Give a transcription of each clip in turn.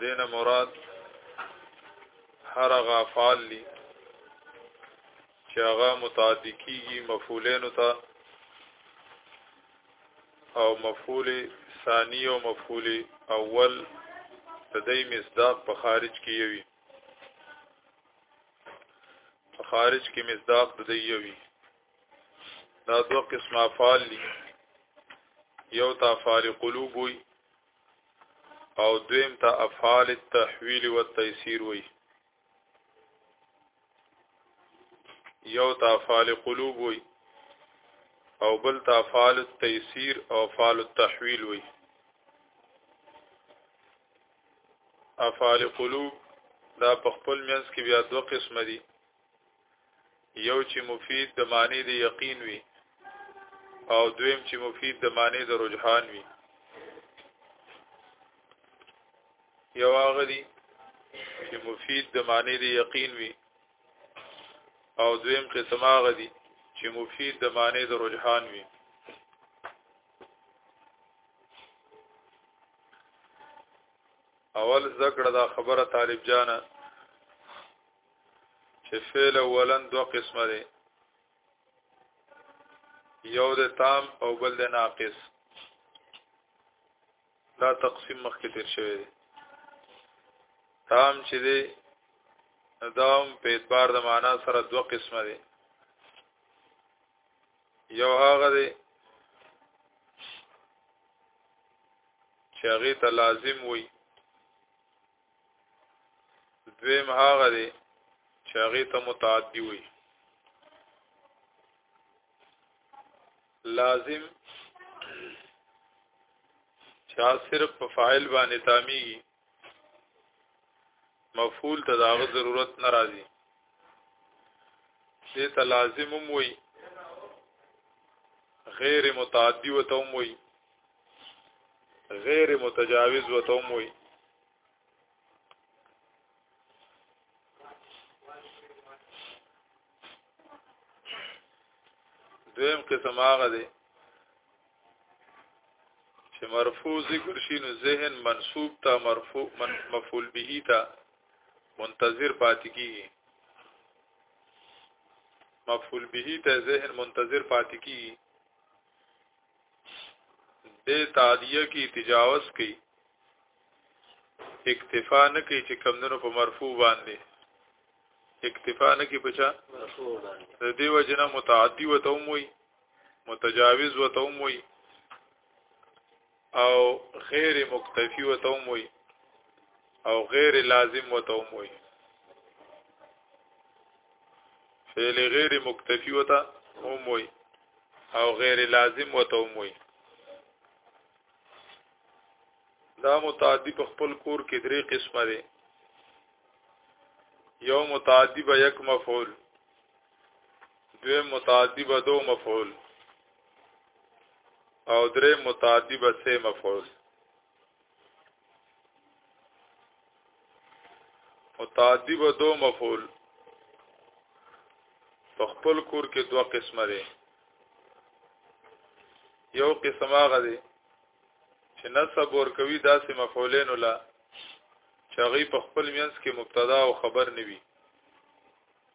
دین مراد هر هغه افعال دي چې هغه متعدی کیږي مفعولین ته او مفعول ثانی او مفعول اول د دې مصداق په خارج کې یوي په خارج کې مصداق د دې یوي دا دوه قسمه افعال دي یو ته افعال قلوب وي او دویم ته افعال التحویل و تیسیر وی یو ته افعال قلوب وی او بل ته افعال التیسیر او افعال التحویل وی افعال قلوب دا په خپل منځ کې بیا دوه قسم دي یو چې مفید د معنی د یقین وي او دویم چې مفید د معنی د رجحان وي یو هغه دي چې مفید د معنی د یقین وي او دویم قسم هغه دي چې مفید د معنی د رجحان وي اول ذکر دا خبره طالب جانه چې فعل اولن دو قسمه دی یو د تام او بل د ناقص دا تقسیم مخکې تیر شوی دی تام چې دی دا هم په اعتبار د معنا سره دو قسمه دی یو هغه دی چې هغه ته لازم وي دویم هغه دی چې هغه ته متعدی وي لازم چا صرف په فاعل باندې تامیږي مفعول ته داغه ضرورت ناراضي دې ته لازم هم وي غیر متعدی وته هم وي غیر متجاوز وته وي دویم قسم هغه دی چې مرفوع ذکر شي نو ذهن منسوب تا مرفوع من مفعول به تا منتظر پاتې کیږي مفعول به تا ذهن منتظر پاتې کیږي د تعدیه کې تجاوز کوي اکتفا نه کوي چې کمندونو په مرفوع باندې اکتفا نه کوي پچا د دې وجنه متعدی وته موي متجاوز وته موي او غیر مکتفی وته موي او غیر لازم وته موي فعل غیر مکتفی وته موي او غیر لازم وته وموي دا متعدی په خپل کور کې درې قسمه دي یو متعدی به یک مفعول دوی متعدی به دو مفعول او درې متعدی به سه مفعول او تعدی به دو مفعول په خپل کور کې دوه قسمه دي یو قسم هغه دی چې نسب ور کوي داسې مفعولین ولا چې هغه په خپل مینس کې مبتدا او خبر نوي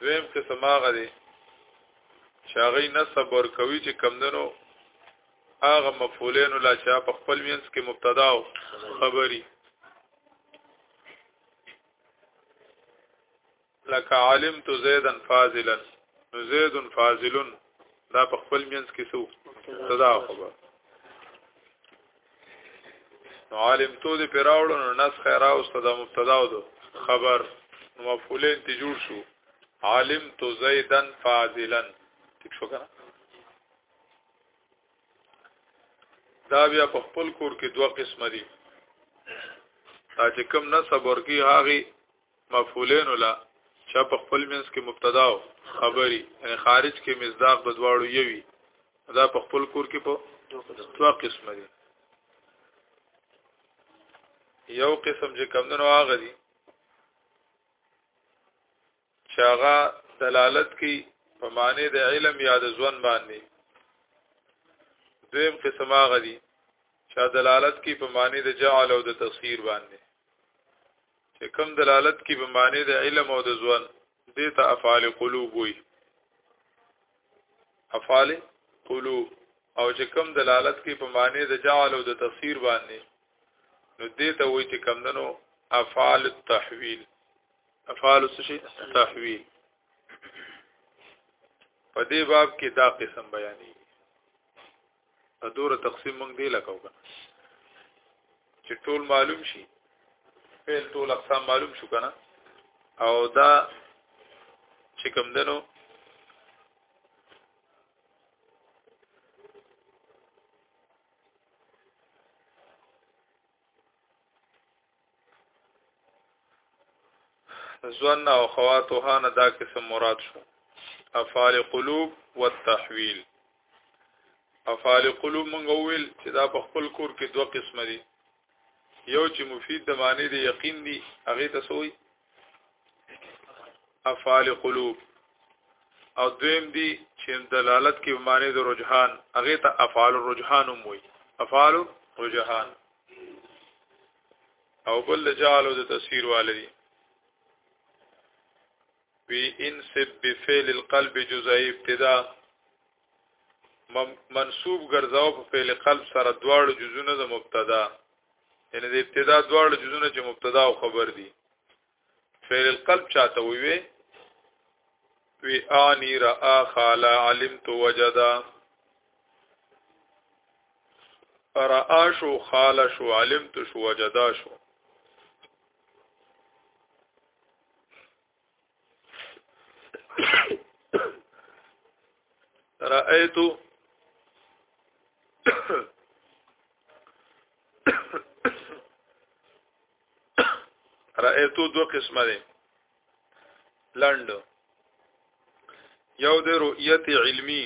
دویم قسم هغه دی چې هغه نسب ورکوي چې کمدنو هغه مفعولین لا چې په خپل وینس کې مبتدا او خبري لکه علمت زیدا فاضلا زید فاضل دا په خپل وینس کې سو مبتدا خبر نو عالم تو دې پیراوړو نو نسخه راوسته د مبتدا او خبر نو مفعولین ته جوړ شو عالم تو زیدن فاضلا ٹھیک شو کنه دا بیا په خپل کور کې دوه قسم دي تا چې کوم نسب ورکی هاغي مفعولین لا چا په خپل منځ کې مبتدا او خبري یعنی خارج کې مصداق د دواړو یوي دا په خپل کور کې په دوه قسمه دي یو قسم چې کمندونو هغه دي چې هغه دلالت کوي په معنی د علم یا د ځوان باندې دویم قسم هغه دي چې دلالت کوي په معنی د جعل او د تصغیر باندې چې کوم دلالت کې به معنی د علم او د ځوان دې ته افعال قلوب وي افعال قلوب او چې کوم دلالت کې په معنی د جعل او د تفسیر باندې نو دې ته وایي چې کوم دنو افعال التحویل افعال څه شي تحویل په دې باب کې دا قسم بیانې دا دوره تقسیم موږ دی لکو کنه چې ټول معلوم شي فعل ټول اقسام معلوم شو کنه او دا چې کوم دنو ځوان او خواتوها نه دا قسم مراد شو افعال قلوب والتحویل افعال قلوب مونږ ویل چې دا په خپل کور کې دوه قسم دي یو چې مفید د معنی د یقین دي هغه ته سوې افعال قلوب او دویم دي چې دلالت کې معنی د رجحان هغه ته افعال الرجحان هم وي افعال رجحان او بل جعلو د تفسیر والدي وی انسب بفعل القلب جزئی ابتدا منصوب ګرځاو په فعل قلب سره دواړو جزونه د مبتدا یعنی د ابتدا دواړو جزونه چې مبتدا او خبر دي فعل القلب چاته وی وی انی را خالا علمت وجدا را شو خالا شو علمت شو وجدا شو رأيت رأیتو دو قسمه دی لند یو د رؤیت علمی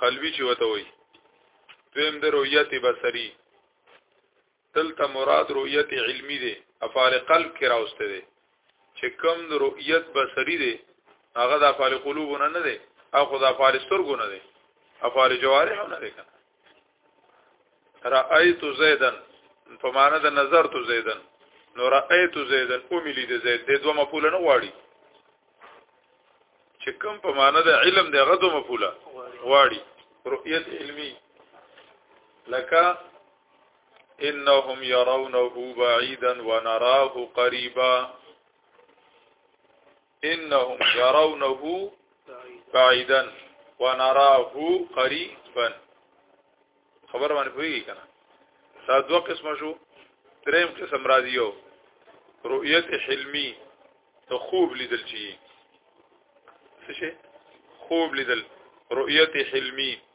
قلبی چې وته وي دویم د رؤیت بصری دلته مراد رؤیت علمی دی افعال قلب کې راوسته دی چې کم د رؤیت بصری دی هغه د افعال قلوب نه نه دی او خو د افعال سترګو نه دی افعال جوارح نه دی کنه رأيت زيدا په معنا د نظر تو زيدا نو رأيت زيدا او ملي د زيد د دوه مفعول نه واړي چې کوم په معنا د علم د غدو مفعوله واړي رؤيت علمي لکه انهم يرونه بعيدا ونراه قريبا انهم يرونه بعيدا ونراه قريبا خبر باندې پوهیږي کنه دا دوه قسمه شو دریم قسم راځي یو رؤیت حلمی ته خوب لیدل چی څه شي خوب لیدل رؤیت حلمی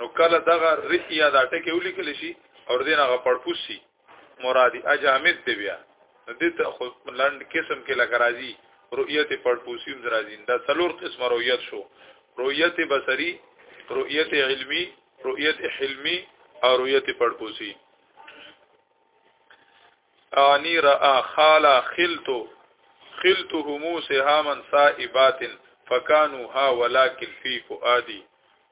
نو کله دغه رئیا دا ټکی ولیکل شي او دینه غ پړپوس شي مرادی اجامد دی بیا دې ته خو لاند قسم کې لګ راځي رؤیت پړپوسیم درازي دا څلور قسم رؤیت شو رؤیت بصری رؤیت علمی رؤیت حلمی او رؤیت پړپوسی انی را خالا خلتو خلته موسى هامن صائبات فكانوا ها ولكن في فؤادي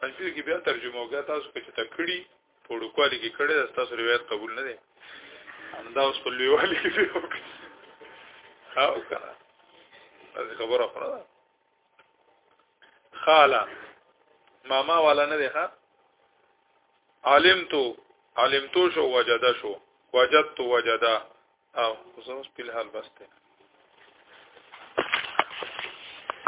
تفسیر کې بیا ترجمه وکړه تاسو که چته کړی په ډوکوالي کې کړی تاسو روایت قبول نه دی همدا اوس په لویوالي کې دی ها وکړه از خبره خورا خاله ماما والا نه دی ها عالم تو عالم تو شو وجدا شو وجد تو وجدا او زوس په حال بسته